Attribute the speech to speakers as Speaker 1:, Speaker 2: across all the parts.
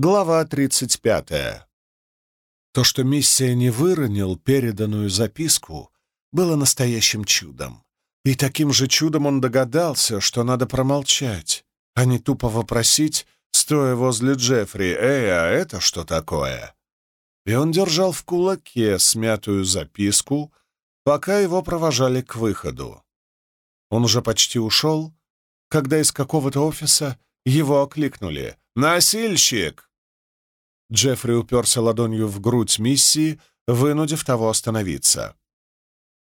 Speaker 1: Глава 35. То, что миссия не выронил переданную записку, было настоящим чудом. И таким же чудом он догадался, что надо промолчать, а не тупо вопросить, стоя возле Джеффри, «Эй, а это что такое?» И он держал в кулаке смятую записку, пока его провожали к выходу. Он уже почти ушел, когда из какого-то офиса его окликнули. «Носильщик!» Джеффри уперся ладонью в грудь миссии, вынудив того остановиться.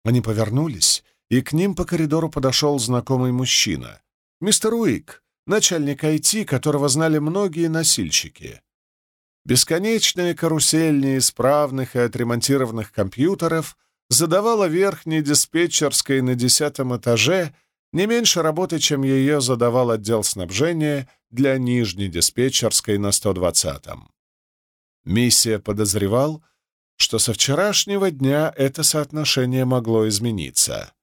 Speaker 1: Они повернулись, и к ним по коридору подошел знакомый мужчина. Мистер Уик, начальник IT, которого знали многие носильщики. Бесконечная карусель неисправных и отремонтированных компьютеров задавала верхней диспетчерской на десятом этаже не меньше работы, чем ее задавал отдел снабжения для нижней диспетчерской на 120-м. Миссия подозревал, что со вчерашнего дня это соотношение могло измениться.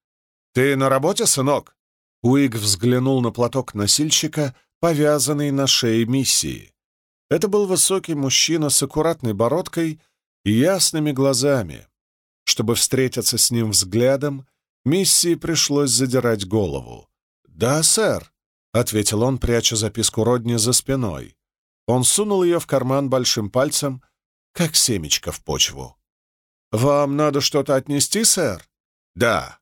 Speaker 1: «Ты на работе, сынок?» Уик взглянул на платок носильщика, повязанный на шее миссии. Это был высокий мужчина с аккуратной бородкой и ясными глазами. Чтобы встретиться с ним взглядом, миссии пришлось задирать голову. «Да, сэр», — ответил он, пряча записку Родни за спиной. Он сунул ее в карман большим пальцем, как семечко в почву. «Вам надо что-то отнести, сэр?» «Да».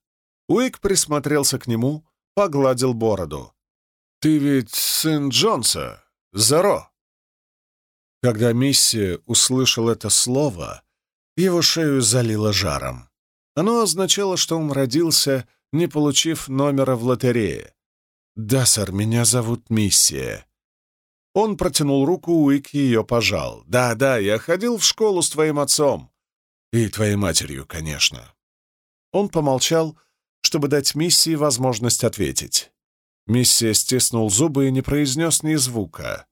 Speaker 1: Уик присмотрелся к нему, погладил бороду. «Ты ведь сын Джонса, Заро?» Когда миссия услышал это слово, его шею залило жаром. Оно означало, что он родился, не получив номера в лотерее. «Да, сэр, меня зовут Миссия. Он протянул руку, Уик ее пожал. «Да-да, я ходил в школу с твоим отцом. И твоей матерью, конечно». Он помолчал, чтобы дать Миссии возможность ответить. Миссия стиснул зубы и не произнес ни звука.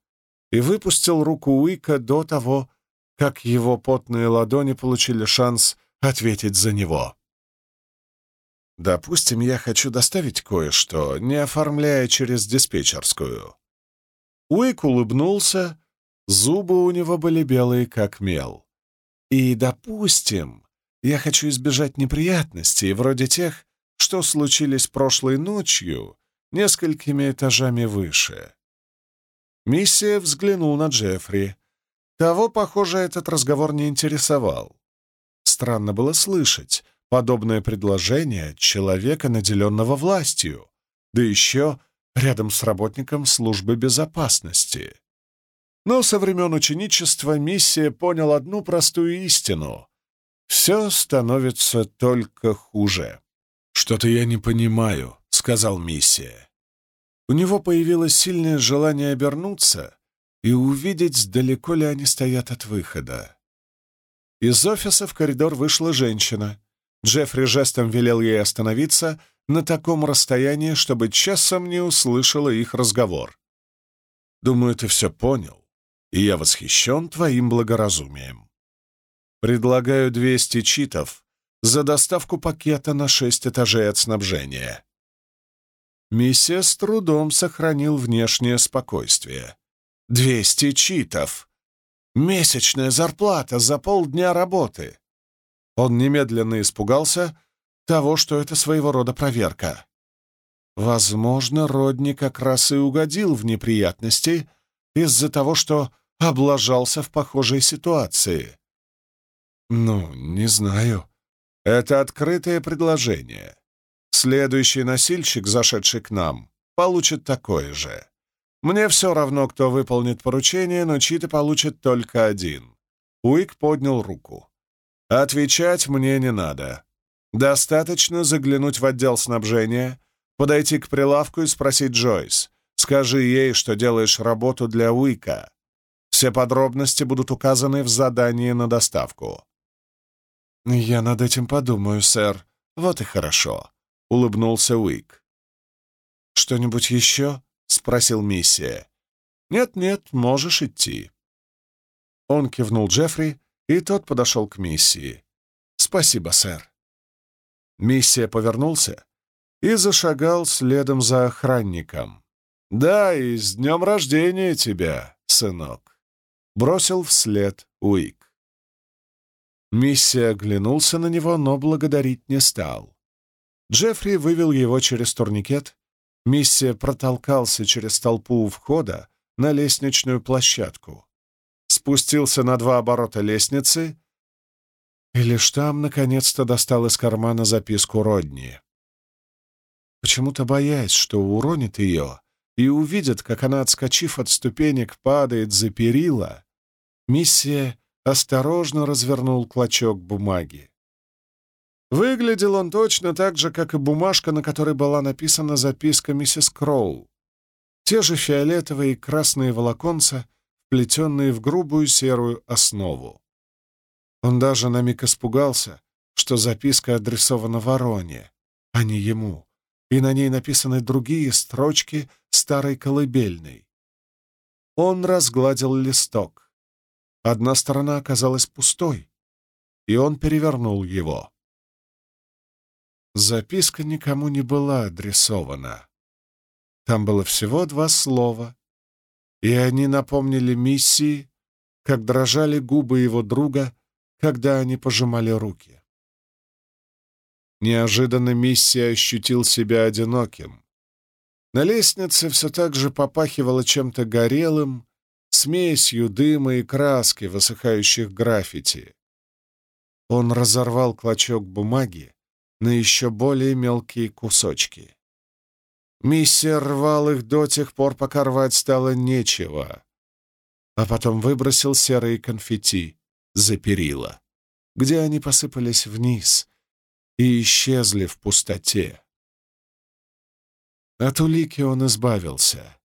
Speaker 1: И выпустил руку Уика до того, как его потные ладони получили шанс ответить за него. «Допустим, я хочу доставить кое-что, не оформляя через диспетчерскую. Уик улыбнулся, зубы у него были белые, как мел. «И, допустим, я хочу избежать неприятностей, вроде тех, что случились прошлой ночью, несколькими этажами выше». Миссия взглянул на Джеффри. Того, похоже, этот разговор не интересовал. Странно было слышать подобное предложение человека, наделенного властью, да еще рядом с работником службы безопасности. Но со времен ученичества миссия понял одну простую истину. Все становится только хуже. «Что-то я не понимаю», — сказал миссия. У него появилось сильное желание обернуться и увидеть, далеко ли они стоят от выхода. Из офиса в коридор вышла женщина. Джеффри жестом велел ей остановиться — на таком расстоянии, чтобы часом не услышала их разговор. Думаю, ты все понял, и я восхищен твоим благоразумием. Предлагаю 200 читов за доставку пакета на шесть этажей от снабжения. Миссия с трудом сохранил внешнее спокойствие. «Двести читов! Месячная зарплата за полдня работы!» Он немедленно испугался, того, что это своего рода проверка. Возможно, Родни как раз и угодил в неприятности из-за того, что облажался в похожей ситуации. Ну, не знаю. Это открытое предложение. Следующий носильщик, зашедший к нам, получит такое же. Мне все равно, кто выполнит поручение, но читы получит только один. Уик поднял руку. Отвечать мне не надо. Достаточно заглянуть в отдел снабжения, подойти к прилавку и спросить Джойс. Скажи ей, что делаешь работу для Уика. Все подробности будут указаны в задании на доставку. «Я над этим подумаю, сэр. Вот и хорошо», — улыбнулся Уик. «Что-нибудь еще?» — спросил миссия. «Нет-нет, можешь идти». Он кивнул Джеффри, и тот подошел к миссии. «Спасибо, сэр». Миссия повернулся и зашагал следом за охранником. «Да, и с днем рождения тебя, сынок!» бросил вслед Уик. Миссия оглянулся на него, но благодарить не стал. Джеффри вывел его через турникет. Миссия протолкался через толпу у входа на лестничную площадку. Спустился на два оборота лестницы и лишь там, наконец-то, достал из кармана записку Родни. Почему-то боясь, что уронит ее, и увидит, как она, отскочив от ступенек, падает за перила, миссия осторожно развернул клочок бумаги. Выглядел он точно так же, как и бумажка, на которой была написана записка миссис Кроу. Те же фиолетовые и красные волоконца, вплетенные в грубую серую основу. Он даже на миг испугался, что записка адресована Вороне, а не ему, и на ней написаны другие строчки старой колыбельной. Он разгладил листок. Одна сторона оказалась пустой, и он перевернул его. Записка никому не была адресована. Там было всего два слова, и они напомнили миссии, как дрожали губы его друга, когда они пожимали руки. Неожиданно миссия ощутил себя одиноким. На лестнице все так же попахивало чем-то горелым, смесью дыма и краски, высыхающих граффити. Он разорвал клочок бумаги на еще более мелкие кусочки. Миссия рвал их до тех пор, пока рвать стало нечего, а потом выбросил серые конфетти за перила, где они посыпались вниз и исчезли в пустоте. От улики он избавился,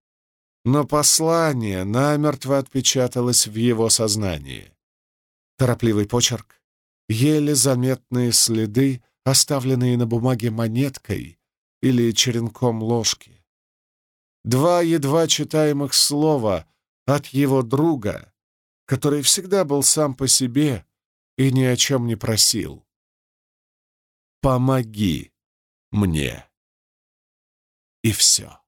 Speaker 1: но послание намертво отпечаталось в его сознании. Торопливый почерк, еле заметные следы, оставленные на бумаге монеткой или черенком ложки. Два едва читаемых слова от его друга, который всегда был сам по себе и ни о чем не просил. «Помоги мне!» И все.